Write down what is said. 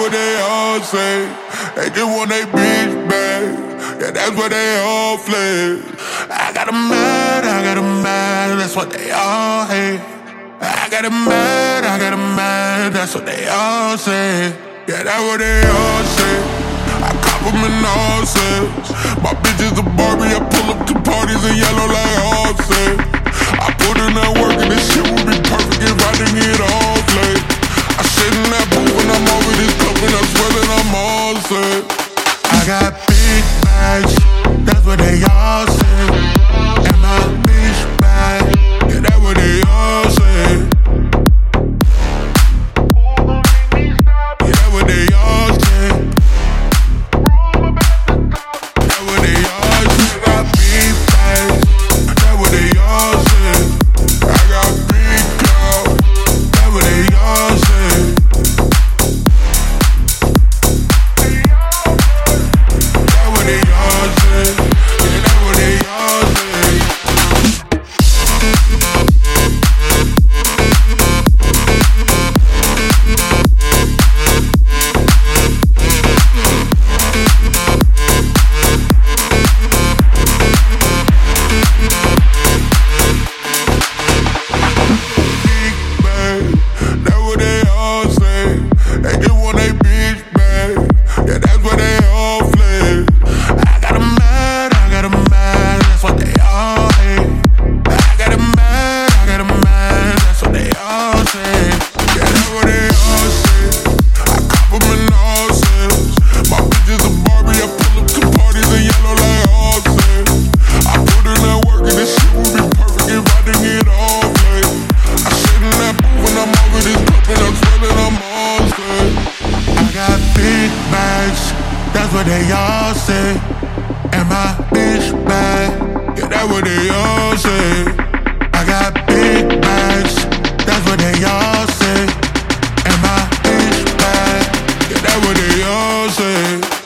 what they all say. They just want they bitch back. Yeah, that's what they all fled. I got 'em mad, I got 'em mad, that's what they all hate. I got 'em mad, I got 'em mad, that's what they all say. Yeah, that's what they all say. I in all sales. My bitch is a Barbie, I pull up to parties in yellow like Offset. I put in that I got That's what they all say. And my bitch bad. Yeah, that's what they all say. I got big bags. That's what they all say. And my bitch bad. Yeah, that's what they all say.